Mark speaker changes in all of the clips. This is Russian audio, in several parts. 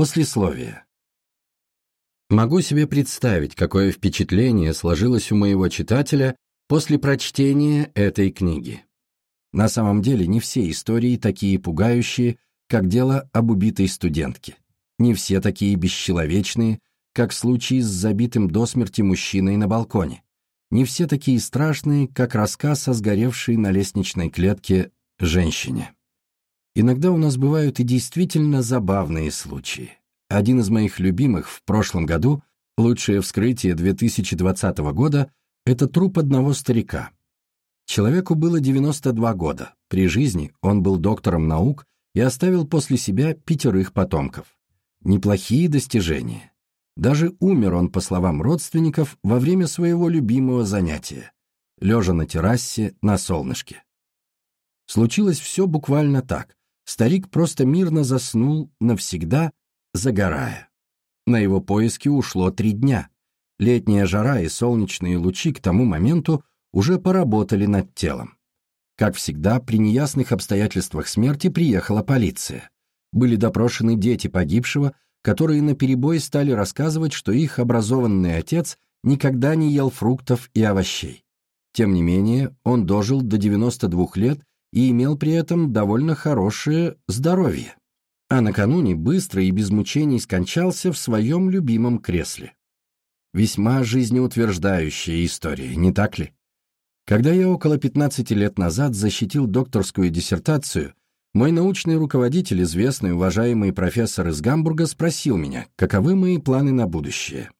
Speaker 1: Послесловие. Могу себе представить, какое впечатление сложилось у моего читателя после прочтения этой книги. На самом деле не все истории такие пугающие, как дело об убитой студентке. Не все такие бесчеловечные, как случай с забитым до смерти мужчиной на балконе. Не все такие страшные, как рассказ о сгоревшей на лестничной клетке женщине. Иногда у нас бывают и действительно забавные случаи. Один из моих любимых в прошлом году, лучшее вскрытие 2020 года, это труп одного старика. Человеку было 92 года. При жизни он был доктором наук и оставил после себя пятерых потомков. Неплохие достижения. Даже умер он, по словам родственников, во время своего любимого занятия, лежа на террасе на солнышке. Случилось все буквально так. Старик просто мирно заснул навсегда, загорая. На его поиски ушло три дня. Летняя жара и солнечные лучи к тому моменту уже поработали над телом. Как всегда, при неясных обстоятельствах смерти приехала полиция. Были допрошены дети погибшего, которые наперебой стали рассказывать, что их образованный отец никогда не ел фруктов и овощей. Тем не менее, он дожил до 92 лет и имел при этом довольно хорошее здоровье. А накануне быстро и без мучений скончался в своем любимом кресле. Весьма жизнеутверждающая история, не так ли? Когда я около 15 лет назад защитил докторскую диссертацию, мой научный руководитель, известный уважаемый профессор из Гамбурга, спросил меня, каковы мои планы на будущее.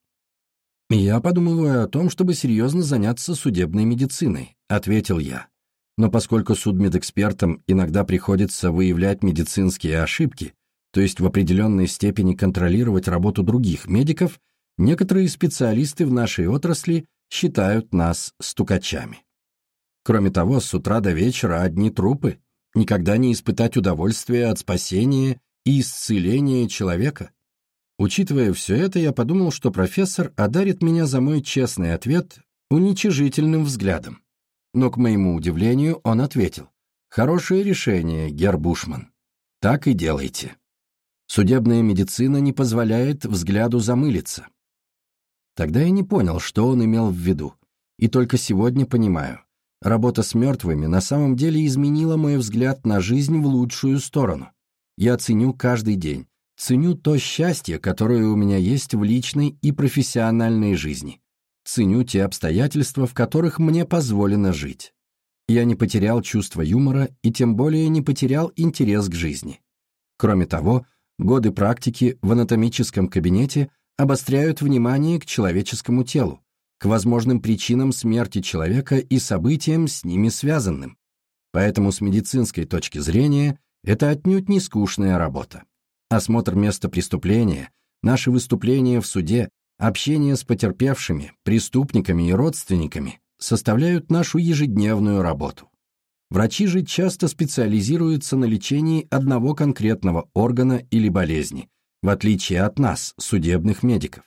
Speaker 1: «Я подумываю о том, чтобы серьезно заняться судебной медициной», — ответил я. Но поскольку судмедэкспертам иногда приходится выявлять медицинские ошибки, то есть в определенной степени контролировать работу других медиков, некоторые специалисты в нашей отрасли считают нас стукачами. Кроме того, с утра до вечера одни трупы, никогда не испытать удовольствия от спасения и исцеления человека. Учитывая все это, я подумал, что профессор одарит меня за мой честный ответ уничижительным взглядом. Но, к моему удивлению, он ответил, «Хорошее решение, Герр Бушман. Так и делайте». Судебная медицина не позволяет взгляду замылиться. Тогда я не понял, что он имел в виду, и только сегодня понимаю. Работа с мертвыми на самом деле изменила мой взгляд на жизнь в лучшую сторону. Я ценю каждый день, ценю то счастье, которое у меня есть в личной и профессиональной жизни. Ценю те обстоятельства, в которых мне позволено жить. Я не потерял чувство юмора и тем более не потерял интерес к жизни. Кроме того, годы практики в анатомическом кабинете обостряют внимание к человеческому телу, к возможным причинам смерти человека и событиям с ними связанным. Поэтому с медицинской точки зрения это отнюдь не скучная работа. Осмотр места преступления, наши выступления в суде, общение с потерпевшими, преступниками и родственниками составляют нашу ежедневную работу. Врачи же часто специализируются на лечении одного конкретного органа или болезни, в отличие от нас, судебных медиков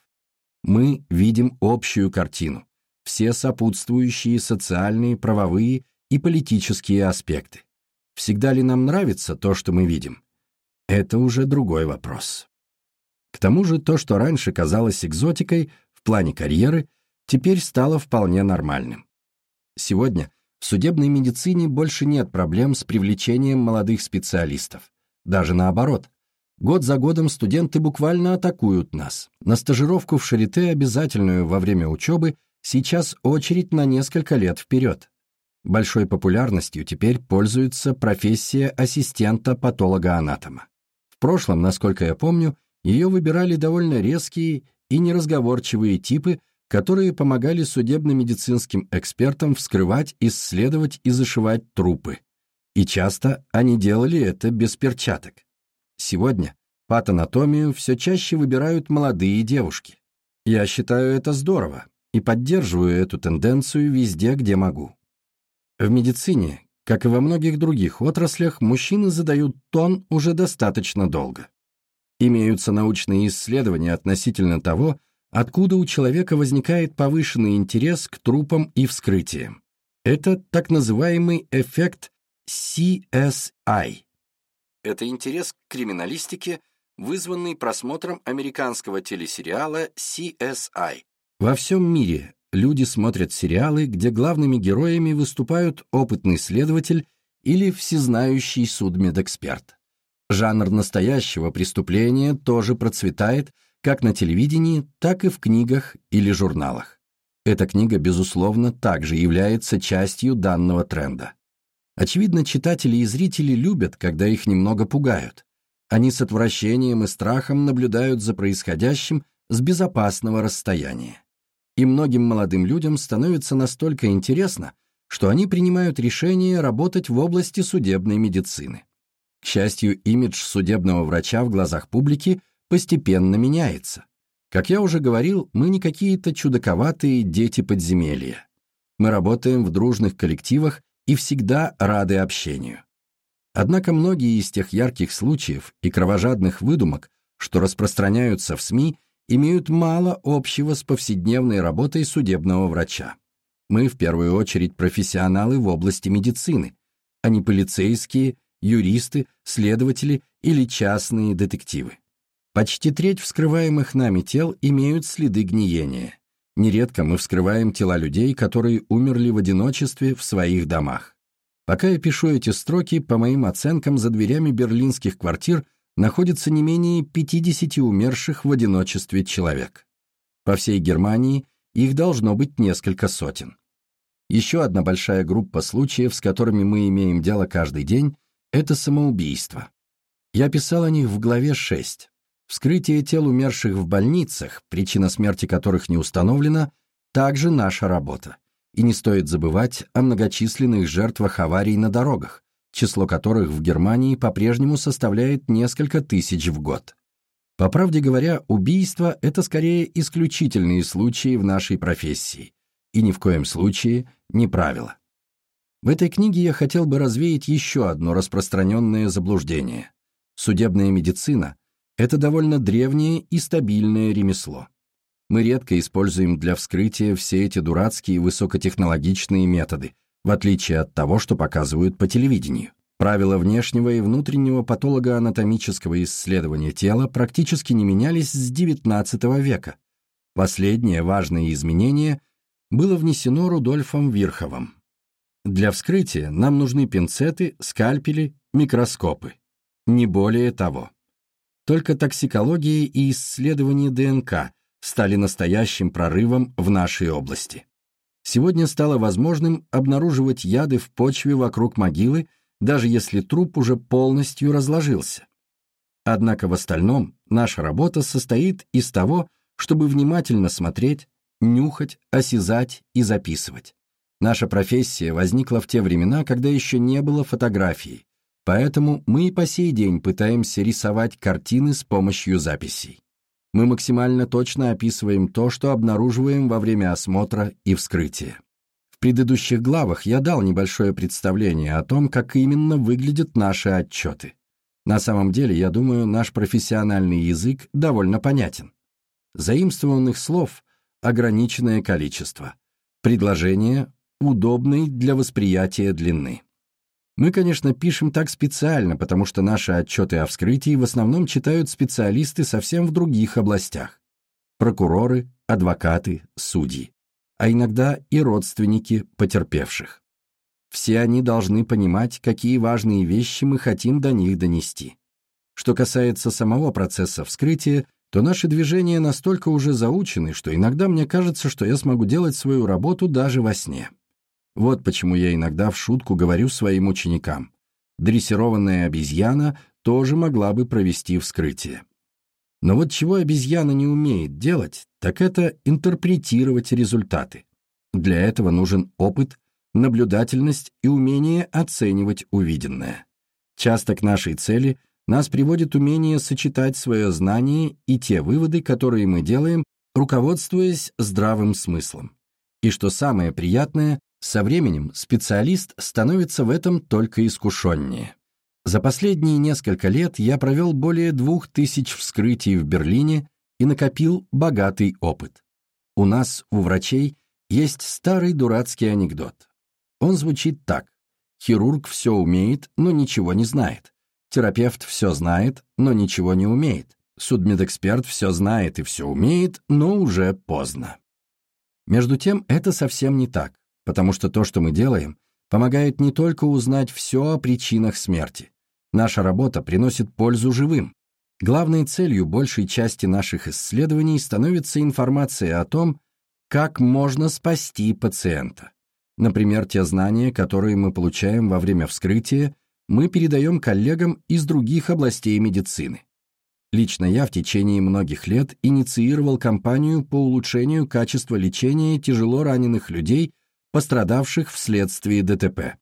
Speaker 1: мы видим общую картину, все сопутствующие социальные, правовые и политические аспекты. Всегда ли нам нравится то, что мы видим? Это уже другой вопрос. К тому же то, что раньше казалось экзотикой в плане карьеры, теперь стало вполне нормальным. Сегодня в судебной медицине больше нет проблем с привлечением молодых специалистов. Даже наоборот, Год за годом студенты буквально атакуют нас. На стажировку в Шарите, обязательную во время учебы, сейчас очередь на несколько лет вперед. Большой популярностью теперь пользуется профессия ассистента патолога-анатома. В прошлом, насколько я помню, ее выбирали довольно резкие и неразговорчивые типы, которые помогали судебно-медицинским экспертам вскрывать, исследовать и зашивать трупы. И часто они делали это без перчаток. Сегодня патанатомию все чаще выбирают молодые девушки. Я считаю это здорово и поддерживаю эту тенденцию везде, где могу. В медицине, как и во многих других отраслях, мужчины задают тон уже достаточно долго. Имеются научные исследования относительно того, откуда у человека возникает повышенный интерес к трупам и вскрытиям. Это так называемый эффект CSI это интерес к криминалистике, вызванный просмотром американского телесериала CSI. Во всем мире люди смотрят сериалы, где главными героями выступают опытный следователь или всезнающий судмедэксперт. Жанр настоящего преступления тоже процветает как на телевидении, так и в книгах или журналах. Эта книга, безусловно, также является частью данного тренда. Очевидно, читатели и зрители любят, когда их немного пугают. Они с отвращением и страхом наблюдают за происходящим с безопасного расстояния. И многим молодым людям становится настолько интересно, что они принимают решение работать в области судебной медицины. К счастью, имидж судебного врача в глазах публики постепенно меняется. Как я уже говорил, мы не какие-то чудаковатые дети подземелья. Мы работаем в дружных коллективах и всегда рады общению. Однако многие из тех ярких случаев и кровожадных выдумок, что распространяются в СМИ, имеют мало общего с повседневной работой судебного врача. Мы в первую очередь профессионалы в области медицины, а не полицейские, юристы, следователи или частные детективы. Почти треть вскрываемых нами тел имеют следы гниения. Нередко мы вскрываем тела людей, которые умерли в одиночестве в своих домах. Пока я пишу эти строки, по моим оценкам, за дверями берлинских квартир находится не менее 50 умерших в одиночестве человек. По всей Германии их должно быть несколько сотен. Еще одна большая группа случаев, с которыми мы имеем дело каждый день, это самоубийство. Я писал о них в главе 6. Вскрытие тел умерших в больницах, причина смерти которых не установлена, также наша работа. И не стоит забывать о многочисленных жертвах аварий на дорогах, число которых в Германии по-прежнему составляет несколько тысяч в год. По правде говоря, убийство – это скорее исключительные случаи в нашей профессии, и ни в коем случае не правило. В этой книге я хотел бы развеять еще одно распространенное заблуждение. Судебная медицина это довольно древнее и стабильное ремесло. Мы редко используем для вскрытия все эти дурацкие высокотехнологичные методы, в отличие от того, что показывают по телевидению. Правила внешнего и внутреннего патологоанатомического исследования тела практически не менялись с XIX века. Последнее важное изменение было внесено Рудольфом Вирховым. Для вскрытия нам нужны пинцеты, скальпели, микроскопы. Не более того. Только токсикология и исследование ДНК стали настоящим прорывом в нашей области. Сегодня стало возможным обнаруживать яды в почве вокруг могилы, даже если труп уже полностью разложился. Однако в остальном наша работа состоит из того, чтобы внимательно смотреть, нюхать, осязать и записывать. Наша профессия возникла в те времена, когда еще не было фотографии, Поэтому мы и по сей день пытаемся рисовать картины с помощью записей. Мы максимально точно описываем то, что обнаруживаем во время осмотра и вскрытия. В предыдущих главах я дал небольшое представление о том, как именно выглядят наши отчеты. На самом деле, я думаю, наш профессиональный язык довольно понятен. Заимствованных слов ограниченное количество. Предложения удобной для восприятия длины. Мы, конечно, пишем так специально, потому что наши отчеты о вскрытии в основном читают специалисты совсем в других областях. Прокуроры, адвокаты, судьи. А иногда и родственники потерпевших. Все они должны понимать, какие важные вещи мы хотим до них донести. Что касается самого процесса вскрытия, то наши движения настолько уже заучены, что иногда мне кажется, что я смогу делать свою работу даже во сне. Вот почему я иногда в шутку говорю своим ученикам. Дрессированная обезьяна тоже могла бы провести вскрытие. Но вот чего обезьяна не умеет делать, так это интерпретировать результаты. Для этого нужен опыт, наблюдательность и умение оценивать увиденное. Часто к нашей цели нас приводит умение сочетать свое знание и те выводы, которые мы делаем, руководствуясь здравым смыслом. И что самое приятное, со временем специалист становится в этом только искушеннее. За последние несколько лет я провел более двух тысяч вскрытий в Берлине и накопил богатый опыт. У нас, у врачей, есть старый дурацкий анекдот. Он звучит так. Хирург все умеет, но ничего не знает. Терапевт все знает, но ничего не умеет. Судмедэксперт все знает и все умеет, но уже поздно. Между тем, это совсем не так, потому что то, что мы делаем, помогает не только узнать все о причинах смерти. Наша работа приносит пользу живым. Главной целью большей части наших исследований становится информация о том, как можно спасти пациента. Например, те знания, которые мы получаем во время вскрытия, мы передаем коллегам из других областей медицины. Лично я в течение многих лет инициировал кампанию по улучшению качества лечения тяжело раненых людей, пострадавших вследствие ДТП.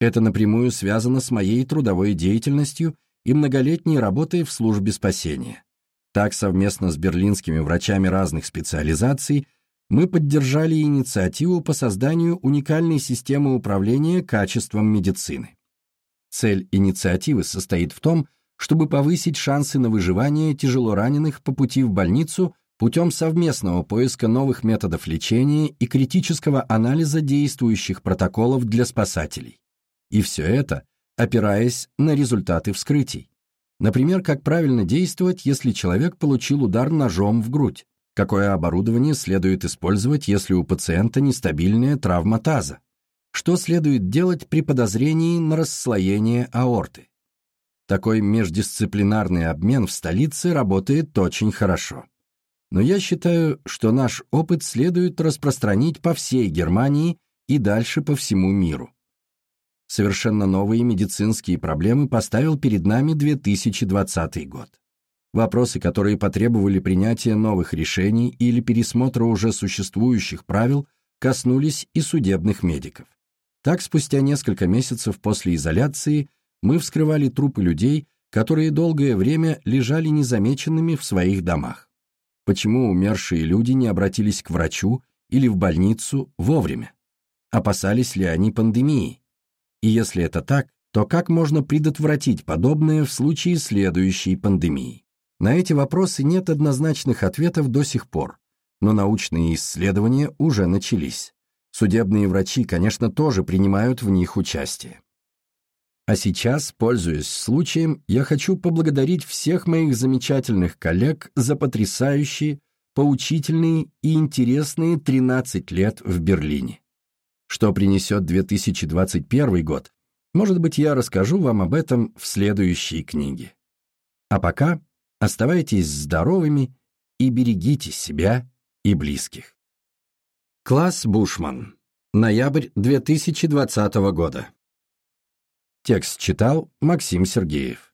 Speaker 1: Это напрямую связано с моей трудовой деятельностью и многолетней работой в службе спасения. Так, совместно с берлинскими врачами разных специализаций, мы поддержали инициативу по созданию уникальной системы управления качеством медицины. Цель инициативы состоит в том, чтобы повысить шансы на выживание тяжелораненых по пути в больницу путем совместного поиска новых методов лечения и критического анализа действующих протоколов для спасателей. И все это, опираясь на результаты вскрытий. Например, как правильно действовать, если человек получил удар ножом в грудь, какое оборудование следует использовать, если у пациента нестабильная травма таза, что следует делать при подозрении на расслоение аорты. Такой междисциплинарный обмен в столице работает очень хорошо. Но я считаю, что наш опыт следует распространить по всей Германии и дальше по всему миру. Совершенно новые медицинские проблемы поставил перед нами 2020 год. Вопросы, которые потребовали принятия новых решений или пересмотра уже существующих правил, коснулись и судебных медиков. Так, спустя несколько месяцев после изоляции – мы вскрывали трупы людей, которые долгое время лежали незамеченными в своих домах. Почему умершие люди не обратились к врачу или в больницу вовремя? Опасались ли они пандемии? И если это так, то как можно предотвратить подобное в случае следующей пандемии? На эти вопросы нет однозначных ответов до сих пор, но научные исследования уже начались. Судебные врачи, конечно, тоже принимают в них участие. А сейчас, пользуясь случаем, я хочу поблагодарить всех моих замечательных коллег за потрясающие, поучительные и интересные 13 лет в Берлине. Что принесет 2021 год, может быть, я расскажу вам об этом в следующей книге. А пока оставайтесь здоровыми и берегите себя и близких. Класс Бушман. Ноябрь 2020 года. Текст читал Максим Сергеев.